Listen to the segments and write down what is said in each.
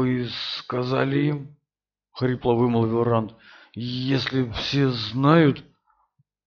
вы сказали им?» — хрипло вымолвил Ранд. «Если все знают...»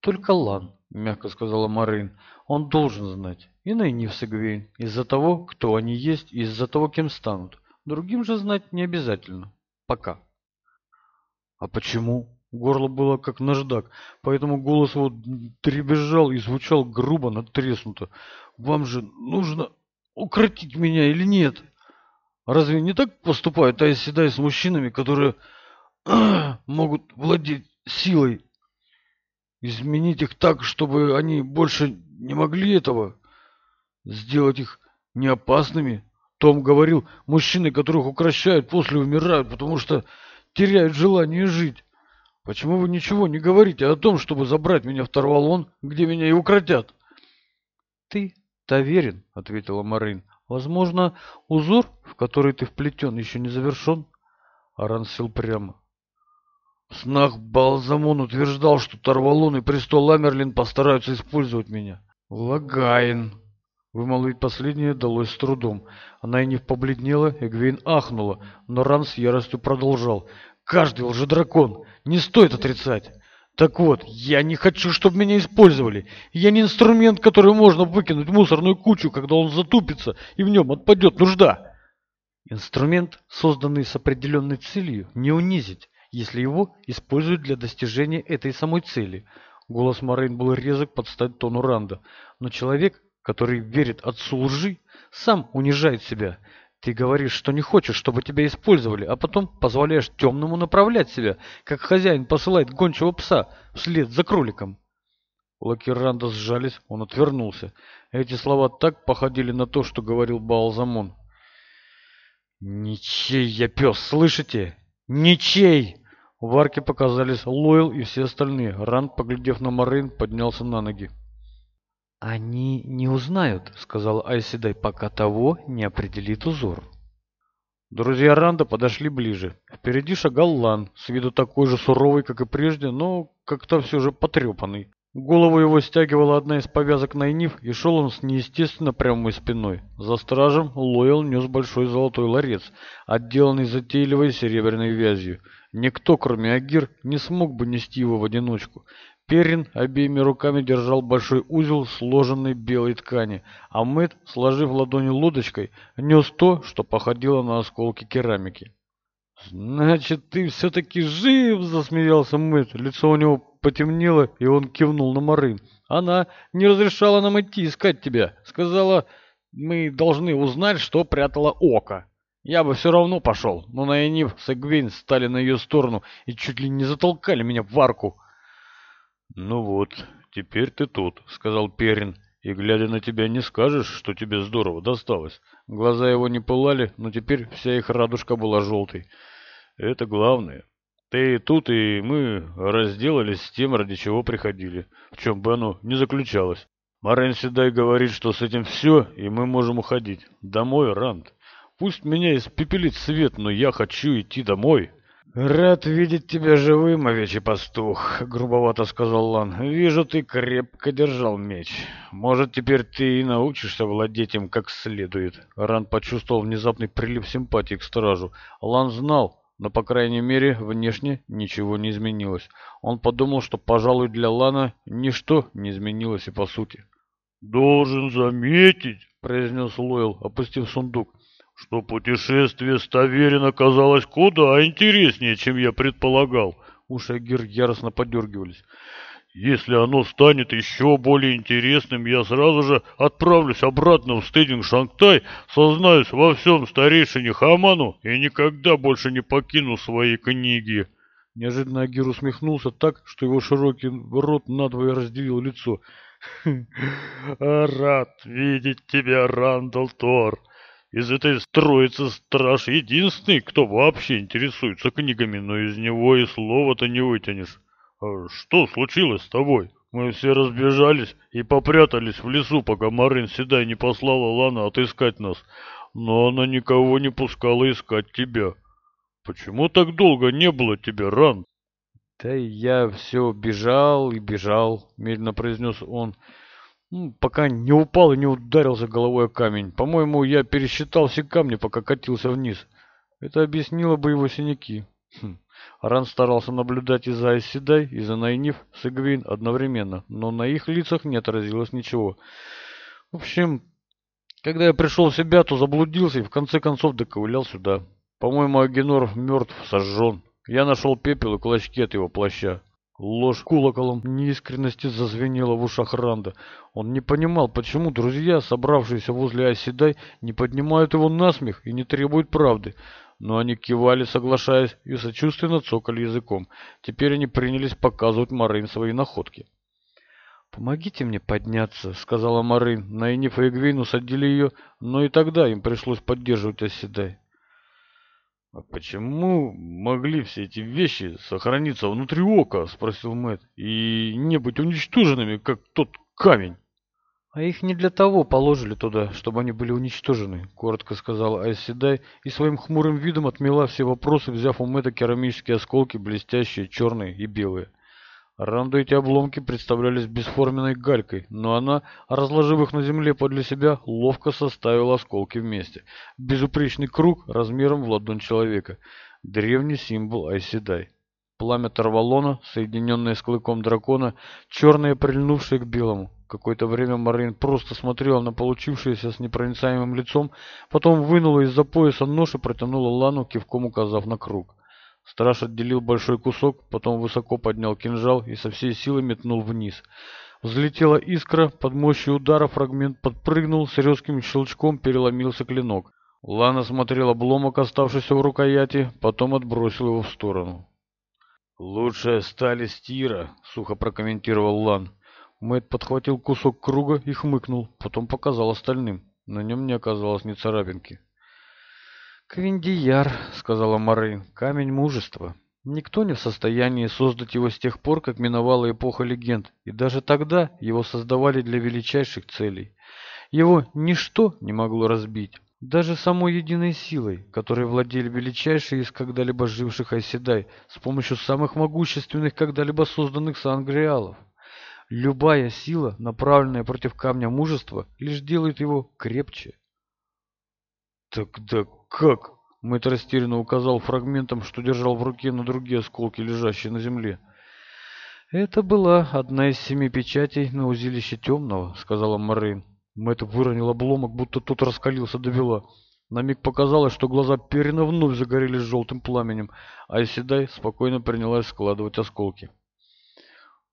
«Только Лан», — мягко сказала Марин. «Он должен знать. И Найнифс и Из-за того, кто они есть, и из-за того, кем станут. Другим же знать не обязательно. Пока». «А почему?» Горло было как наждак, поэтому голос его требезжал и звучал грубо, надтреснуто. «Вам же нужно укротить меня или нет?» Разве не так поступают а седай с мужчинами, которые могут владеть силой? Изменить их так, чтобы они больше не могли этого, сделать их неопасными? Том говорил, мужчины, которых укращают, после умирают, потому что теряют желание жить. Почему вы ничего не говорите о том, чтобы забрать меня в Тарвалон, где меня и укротят? — Ты Таверин, — ответила Марин, Возможно, узор, в который ты вплетен, еще не завершен. Аран сел прямо. В снах Балзамон утверждал, что Тарвалон и престол Ламерлин постараются использовать меня. Лагаин. Вымолвить последнее далось с трудом. Она и не побледнела, Эгвейн ахнула, но Ран с яростью продолжал. «Каждый лжедракон! Не стоит отрицать! Так вот, я не хочу, чтобы меня использовали. Я не инструмент, который можно выкинуть в мусорную кучу, когда он затупится и в нем отпадет нужда. Инструмент, созданный с определенной целью, не унизить, если его используют для достижения этой самой цели. Голос Морейн был резок под стать тону Ранда. Но человек, который верит отцу лжи, сам унижает себя. Ты говоришь, что не хочешь, чтобы тебя использовали, а потом позволяешь темному направлять себя, как хозяин посылает гончего пса вслед за кроликом. Лаки Ранда сжались, он отвернулся. Эти слова так походили на то, что говорил Баалзамон. «Ничей я пес, слышите? Ничей!» В арке показались Лойл и все остальные. Ранд, поглядев на Марин, поднялся на ноги. «Они не узнают», — сказал Айседай, пока того не определит узор. Друзья Ранда подошли ближе. Впереди шагал Лан, с виду такой же суровый, как и прежде, но как-то все же потрепанный. Голову его стягивала одна из повязок Найниф, и шел он с неестественно прямой спиной. За стражем Лойл нес большой золотой ларец, отделанный затейливой серебряной вязью. Никто, кроме Агир, не смог бы нести его в одиночку. Перин обеими руками держал большой узел сложенной белой ткани, а Мэтт, сложив ладони лодочкой, нес то, что походило на осколки керамики. «Значит, ты все-таки жив!» — засмеялся Мэтт. Лицо у него потемнело, и он кивнул на Мары. «Она не разрешала нам идти искать тебя. Сказала, мы должны узнать, что прятала око. Я бы все равно пошел, но Найнив с Эгвейн стали на ее сторону и чуть ли не затолкали меня в арку». «Ну вот, теперь ты тут», — сказал Перин, и, глядя на тебя, не скажешь, что тебе здорово досталось. Глаза его не пылали, но теперь вся их радужка была желтой. Это главное. Ты и тут, и мы разделались с тем, ради чего приходили, в чем бы оно ни заключалось. Марен Седай говорит, что с этим все, и мы можем уходить. Домой, Ранд. Пусть меня испепелит свет, но я хочу идти домой». «Рад видеть тебя живым, овечий пастух», — грубовато сказал Лан. «Вижу, ты крепко держал меч. Может, теперь ты и научишься владеть им как следует». Ран почувствовал внезапный прилив симпатии к стражу. Лан знал, но, по крайней мере, внешне ничего не изменилось. Он подумал, что, пожалуй, для Лана ничто не изменилось и по сути. «Должен заметить», — произнес Лойл, опустив сундук, — что путешествие Ставерина оказалось куда интереснее, чем я предполагал. Уши Агир яростно подергивались. Если оно станет еще более интересным, я сразу же отправлюсь обратно в стыдинг Шангтай, сознаюсь во всем старейшине Хаману и никогда больше не покину свои книги. Неожиданно Агир усмехнулся так, что его широкий рот надвое разделил лицо. «Рад видеть тебя, Рандал Тор. Из этой строится страж единственный, кто вообще интересуется книгами, но из него и слова-то не вытянешь. А что случилось с тобой? Мы все разбежались и попрятались в лесу, пока Марин Седай не послала Лана отыскать нас. Но она никого не пускала искать тебя. Почему так долго не было тебя, Ран? Да я все бежал и бежал, медленно произнес он пока не упал и не ударился головой о камень. По-моему, я пересчитал все камни, пока катился вниз. Это объяснило бы его синяки. Хм. Старался наблюдать и за Айседай, и за Найниф с Игвин одновременно, но на их лицах не отразилось ничего. В общем, когда я пришел в себя, то заблудился и в конце концов доковылял сюда. По-моему, Агенор мертв, сожжен. Я нашел пепел и клочки от его плаща. Ложь колоколом неискренности зазвенела в ушах Ранда. Он не понимал, почему друзья, собравшиеся возле Оседай, не поднимают его насмех и не требуют правды. Но они кивали, соглашаясь, и сочувственно цокали языком. Теперь они принялись показывать Марин свои находки. «Помогите мне подняться», — сказала Марин. Наиниф и Эгвейн усадили ее, но и тогда им пришлось поддерживать Оседай. А «Почему могли все эти вещи сохраниться внутри ока?» – спросил Мэтт. «И не быть уничтоженными, как тот камень?» «А их не для того положили туда, чтобы они были уничтожены», – коротко сказала Айседай и своим хмурым видом отмела все вопросы, взяв у Мэтта керамические осколки, блестящие, черные и белые. Рандо эти обломки представлялись бесформенной галькой, но она, разложив их на земле подле себя, ловко составила осколки вместе. Безупречный круг размером в ладонь человека. Древний символ Айседай. Пламя Тарвалона, соединенное с клыком дракона, черное прильнувшее к белому. Какое-то время Марин просто смотрела на получившееся с непроницаемым лицом, потом вынула из-за пояса нож и протянула Лану, кивком указав на круг. Страж отделил большой кусок, потом высоко поднял кинжал и со всей силы метнул вниз. Взлетела искра, под мощью удара фрагмент подпрыгнул, с резким щелчком переломился клинок. Лана смотрел обломок, оставшийся в рукояти, потом отбросил его в сторону. «Лучшая сталь стира, сухо прокомментировал Лан. Мэтт подхватил кусок круга и хмыкнул, потом показал остальным. На нем не оказалось ни царапинки. «Квиндияр», — сказала Мары, — «камень мужества». Никто не в состоянии создать его с тех пор, как миновала эпоха легенд, и даже тогда его создавали для величайших целей. Его ничто не могло разбить, даже самой единой силой, которой владели величайшие из когда-либо живших Айседай с помощью самых могущественных когда-либо созданных сангриалов. Любая сила, направленная против камня мужества, лишь делает его крепче. «Тогда как мэтт растерянно указал фрагментом что держал в руке на другие осколки лежащие на земле это была одна из семи печатей на узилище темного сказала морейн Мэтт выронил обломок, будто тот раскалился до бела. На миг показалось, что глаза Перина вновь загорелись желтым пламенем, а Исседай спокойно принялась складывать осколки.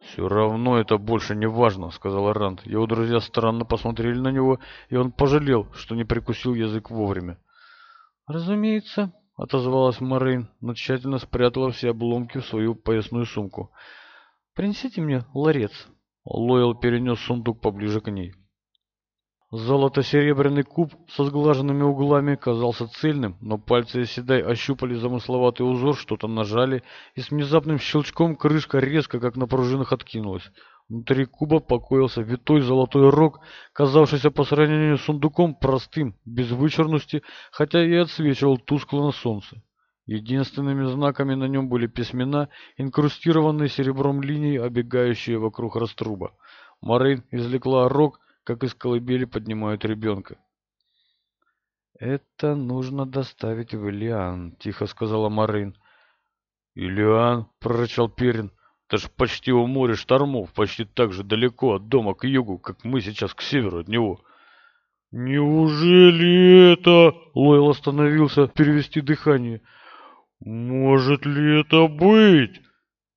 «Все равно это больше не важно», — сказал Рант. Его друзья странно посмотрели на него, и он пожалел, что не прикусил язык вовремя. «Разумеется», — отозвалась Марин, но тщательно спрятала все обломки в свою поясную сумку. «Принесите мне ларец». Лойл перенес сундук поближе к ней. Золото-серебряный куб со сглаженными углами казался цельным, но пальцы Седай ощупали замысловатый узор, что-то нажали, и с внезапным щелчком крышка резко, как на пружинах, откинулась. Внутри куба покоился витой золотой рог, казавшийся по сравнению с сундуком простым, без вычурности, хотя и отсвечивал тускло на солнце. Единственными знаками на нем были письмена, инкрустированные серебром линии, обегающие вокруг раструба. Марин извлекла рог, как из колыбели поднимают ребенка. «Это нужно доставить в Илиан», — тихо сказала Марин. «Илиан», — прорычал Перин, — это же почти у моря штормов, почти так же далеко от дома к югу, как мы сейчас к северу от него. Неужели это... Лойл остановился перевести дыхание. Может ли это быть?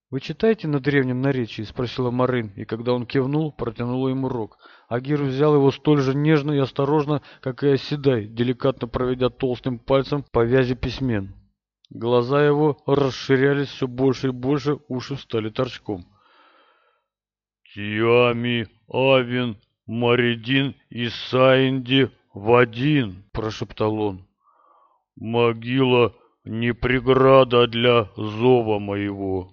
Вы читаете на древнем наречии? Спросила Марин, и когда он кивнул, протянула ему рог. Агир взял его столь же нежно и осторожно, как и оседай, деликатно проведя толстым пальцем по вязи письмен. Глаза его расширялись все больше и больше, уши стали торчком. «Тиами, Авин, Маридин и Саинди в один!» – прошептал он. «Могила не преграда для зова моего!»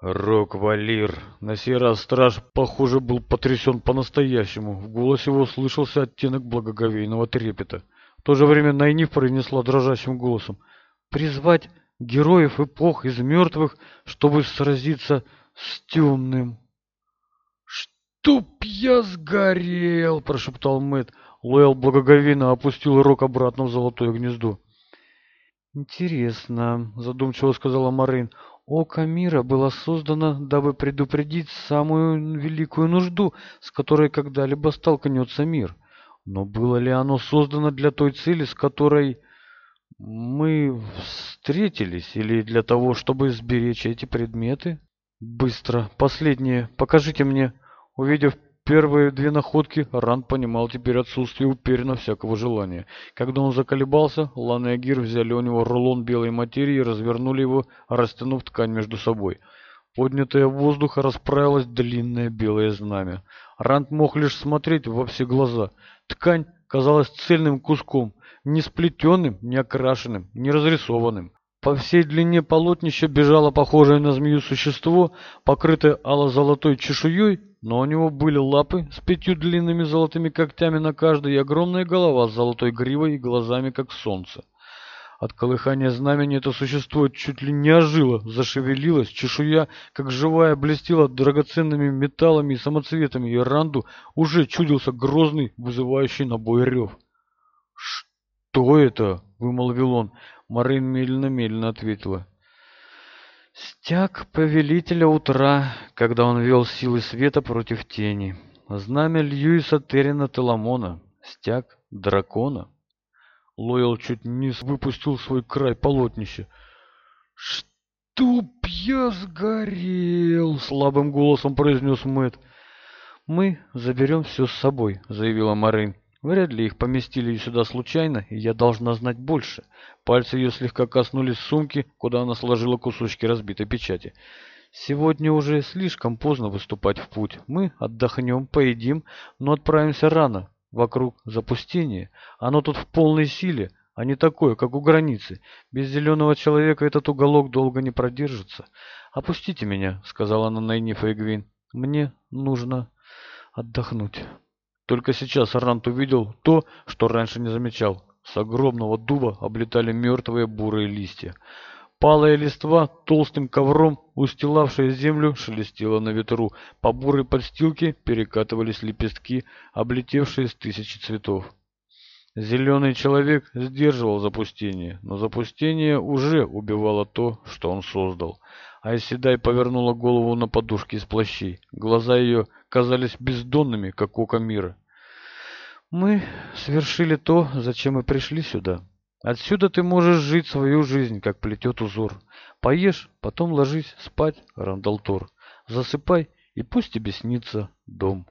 Рок-валир. На сей раз страж, похоже, был потрясен по-настоящему. В голосе его слышался оттенок благоговейного трепета. В то же время Найниф произнесла дрожащим голосом – призвать героев эпох из мертвых, чтобы сразиться с темным. «Чтоб я сгорел!» – прошептал Мэтт. Лоэлл благоговейно опустил рог обратно в золотое гнездо. «Интересно», – задумчиво сказала Марин, – «Око мира было создано, дабы предупредить самую великую нужду, с которой когда-либо столкнется мир. Но было ли оно создано для той цели, с которой...» мы встретились или для того, чтобы сберечь эти предметы? Быстро, последние, покажите мне. Увидев первые две находки, Ран понимал теперь отсутствие уперенно всякого желания. когда он заколебался, Лан и Агир взяли у него рулон белой материи и развернули его, растянув ткань между собой. Поднятое в воздух расправилось длинное белое знамя. Ранд мог лишь смотреть во все глаза. Ткань казалась цельным куском, не сплетенным, не окрашенным, не разрисованным. По всей длине полотнища бежало похожее на змею существо, покрытое ало-золотой чешуей, но у него были лапы с пятью длинными золотыми когтями на каждой и огромная голова с золотой гривой и глазами, как солнце. От колыхания знамени это существо чуть ли не ожило, зашевелилось, чешуя, как живая, блестела драгоценными металлами и самоцветами, и Ранду уже чудился грозный, вызывающий на бой рев кто это вымолвил он. Марин медленно-медленно ответила. Стяг повелителя утра когда он вел силы света против тени. Знамя льюиса террина теламона. Стяг дракона лоял чуть не выпустил свой край полотнища чтоб я сгорел слабым голосом произнес Мэтт. мы заберем все с собой заявила марин Вряд ли их поместили сюда случайно, и я должна знать больше. Пальцы ее слегка коснулись сумки, куда она сложила кусочки разбитой печати. Сегодня уже слишком поздно выступать в путь. Мы отдохнем, поедим, но отправимся рано. Вокруг запустение. Оно тут в полной силе, а не такое, как у границы. Без зеленого человека этот уголок долго не продержится. «Опустите меня», — сказала она Найнифа и Гвин. «Мне нужно отдохнуть». Только сейчас Арнант увидел то, что раньше не замечал. С огромного дуба облетали мертвые бурые листья. Палая листва, толстым ковром, устилавшая землю, шелестела на ветру. По бурой подстилке перекатывались лепестки, облетевшие с тысячи цветов. Зеленый человек сдерживал запустение, но запустение уже убивало то, что он создал. Айседай повернула голову на подушке из плащей. Глаза ее казались бездонными, как око мира. «Мы свершили то, зачем мы пришли сюда. Отсюда ты можешь жить свою жизнь, как плетет узор. Поешь, потом ложись спать, Рандалтор. Засыпай, и пусть тебе снится дом».